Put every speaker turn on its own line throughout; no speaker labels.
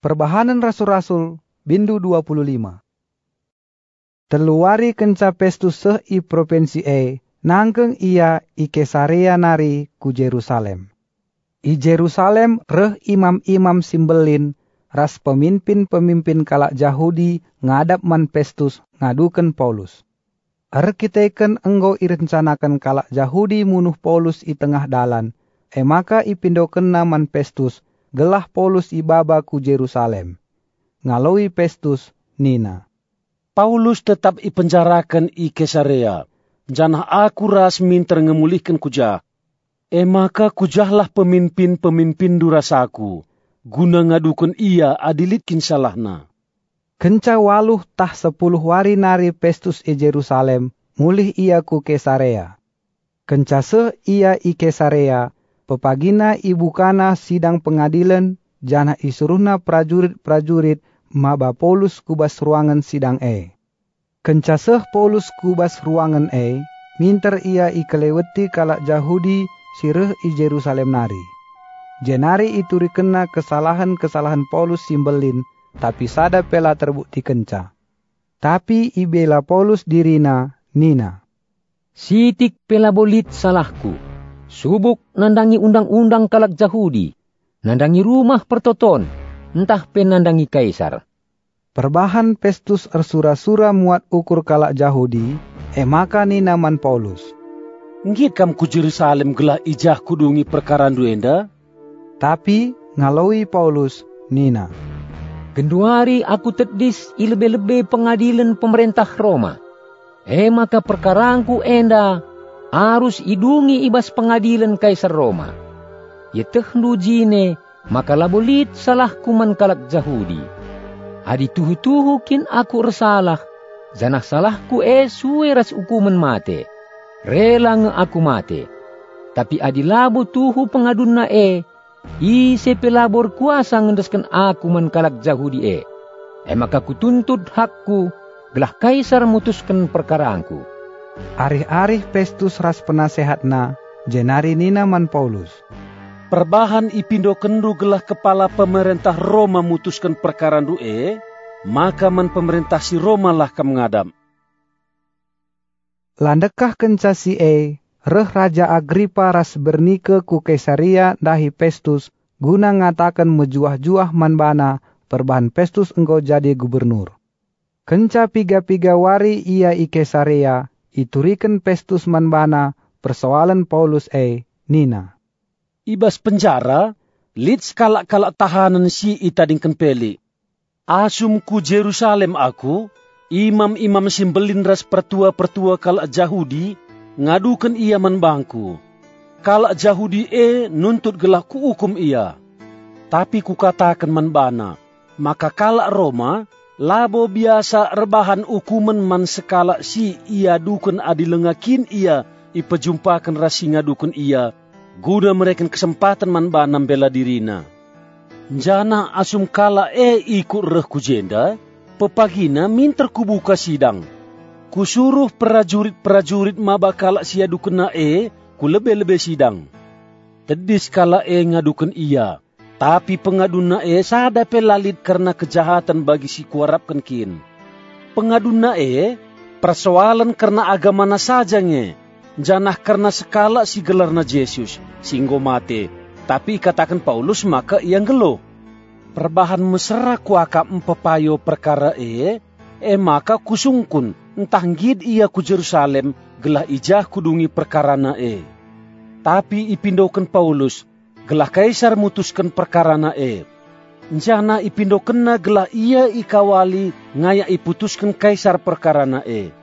Perbahanan Rasul-Rasul, Bindu 25. Teluari kenca Pestus seh i provinsi E, nangkeng ia i Kesarea nari ku Jerusalem. I Jerusalem reh imam-imam simbelin, ras pemimpin-pemimpin kalak Yahudi ngadap man Pestus ngaduken Paulus. Arkiteken enggo irencanakan kalak Yahudi munuh Paulus i tengah dalan, e maka ipindoken naman Pestus gelah Paulus ibaba ku Jerusalem. Ngaloi Pestus Nina.
Paulus tetap ipenjarakan i Kesarea. Janah aku ras minter ngemulihkan kujah. E maka kujahlah pemimpin-pemimpin durasaku. Guna ngadukun ia adilitkin salahna.
Kenca waluh tah sepuluh wari nari Pestus i Jerusalem, mulih ia ku Kesarea. Kenca se ia i Kesarea, Pepagina ibu kana sidang pengadilan jana isuruhna prajurit-prajurit maba Paulus kubas ruangan sidang e. Kencaseh Paulus kubas ruangan e, minter ia ikeleweti kalak Yahudi sireh i Jerusalem nari. Jenari itu kena kesalahan-kesalahan Paulus simbelin, tapi sada pela terbukti kenca. Tapi ibela Paulus dirina, Nina.
Sitik pela bolit salahku Subuk nandangi undang-undang kalak Yahudi, nandangi rumah pertoton, entah penandangi kaisar.
Perbahan Pestus ersura-sura muat ukur kalak Yahudi, emaka ni naman Paulus.
Ngit kam ku Jerusalem gelah ijah kudungi perkara duenda?
Tapi ngalawi Paulus, Nina.
Genduari aku tedis ilebe-lebe pengadilan pemerintah Roma. Eh maka perkaraanku enda arus idungi ibas pengadilan Kaisar Roma. Yetehnu jine, maka labulit salah kuman kalak Jahudi. Adi tuhu-tuhu kin aku resalah, zanah salahku e suwe ras ukuman mate. Rela nge aku mate. Tapi adi labu tuhu pengadun na e, ise pelabor kuasa ngendeskan aku man kalak Jahudi e. E maka kutuntut hakku, gelah kaisar mutuskan perkaraanku.
Arih-arih Pestus ras penasehatna, jenari nina man Paulus.
Perbahan ipindo kendu gelah kepala pemerintah Roma mutuskan perkara e, maka man pemerintah si Roma lah kam ngadam.
Landekah kenca si e, reh Raja Agripa ras bernike ku Kesaria dahi Pestus, guna ngatakan mejuah-juah manbana perbahan Pestus engkau jadi gubernur. Kenca piga-piga wari ia i Kesaria, iturikan Pestus manbana persoalan Paulus e Nina.
Ibas penjara, lid kalak-kalak tahanan si itadingkan peli. Asum ku Jerusalem aku, imam-imam simbelin ras pertua-pertua kalak Jahudi, ngadukan ia manbangku. Kalak Jahudi e nuntut gelah ku hukum ia. Tapi ku katakan manbana, maka kalak Roma Labo biasa rebahan ukuman man sekala si ia dukun adilengakin ia ipejumpakan rasinga dukun ia guna mereka kesempatan man banam bela dirina. Jana asum kala e ikut reh kujenda, pepagina minter kubuka sidang. Kusuruh prajurit-prajurit mabakala sia dukuna e ku lebe-lebe sidang. Tedis kala e ngadukan ia, tapi pengaduna e sada pelalit karena kejahatan bagi si kuarapkan kin. Pengaduna e persoalan karena agama na saja nge. Janah karena sekala si gelarna Yesus singgo mate. Tapi katakan Paulus maka yang gelo. Perbahan mesra kuaka empepayo perkara e, e maka kusungkun entah gid ia ku Jerusalem gelah ijah kudungi perkara na e. Tapi ipindokan Paulus gelah kaisar mutuskan perkara na e. Njana ipindo kena gelah ia ikawali ngaya iputuskan kaisar perkara na e.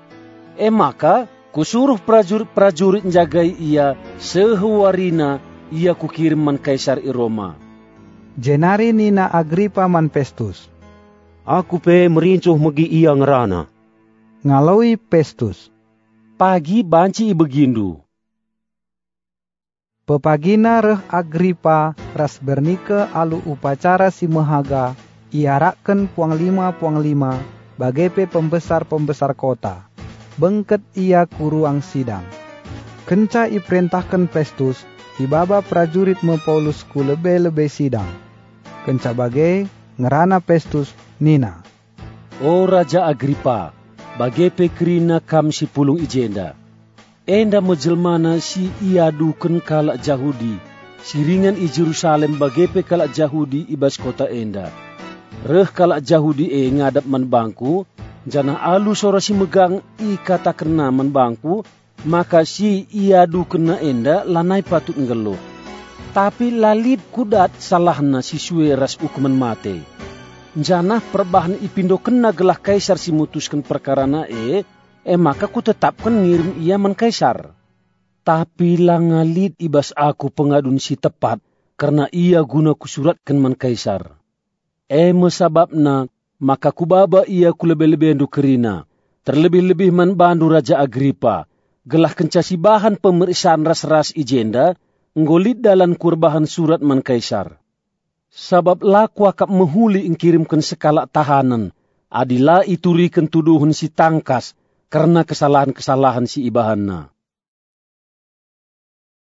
Maka kusuruh prajurit-prajurit njagai ia sehuwarina ia kukirim man kaisar i Roma.
Jenari nina Agripa man Pestus.
Aku pe merincuh megi ia ngerana.
Ngalawi Pestus.
Pagi banci begindu
Pepagina reh Agripa ras bernike alu upacara si mehaga iarakan puang lima puang lima bagepe pembesar-pembesar kota. Bengket ia ku ruang sidang. Kenca iperintahkan Pestus, ibaba prajurit me Paulus ku lebe-lebe sidang. Kenca bagai ngerana Pestus Nina.
O Raja Agripa, bagepe kerina kam si pulung ijenda. Enda mejelmana si ia duken kalak Jahudi, siringan i Jerusalem bagepe kalak Jahudi ibas kota enda. Reh kalak Jahudi e ngadap man bangku, jana alu sora si megang i kata kena man bangku, maka si ia na enda lanai patut ngeluh tapi lalip kudat salahna si suwe ras hukuman mate. Janah perbahan ipindo kena gelah kaisar si mutuskan perkara na e, eh maka ku tetapkan ngirim ia man kaisar. Tapi langalit ibas aku pengadun si tepat, karena ia guna kusuratkan man kaisar. Eh mesababna, maka ku baba ia ku lebih-lebih kerina. Terlebih-lebih man bandu Raja Agripa, gelah kencasi bahan pemeriksaan ras-ras ijenda, ngolit dalam kurbahan surat man kaisar. Sabab laku akap mehuli ingkirimkan sekala tahanan, adila iturikan tuduhun si tangkas karena kesalahan-kesalahan si ibahanna.